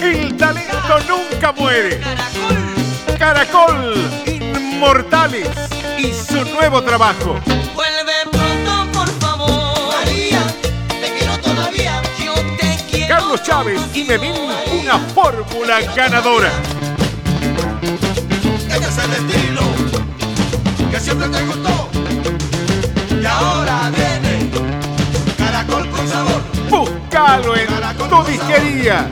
El talento nunca muere. Caracol Inmortales y su nuevo trabajo. Vuelve pronto, por favor. María, te quiero todavía. Yo te quiero. Carlos Chávez y Memín, una fórmula ganadora. Este es el estilo que siempre te gustó. Búscalo en tu disquería.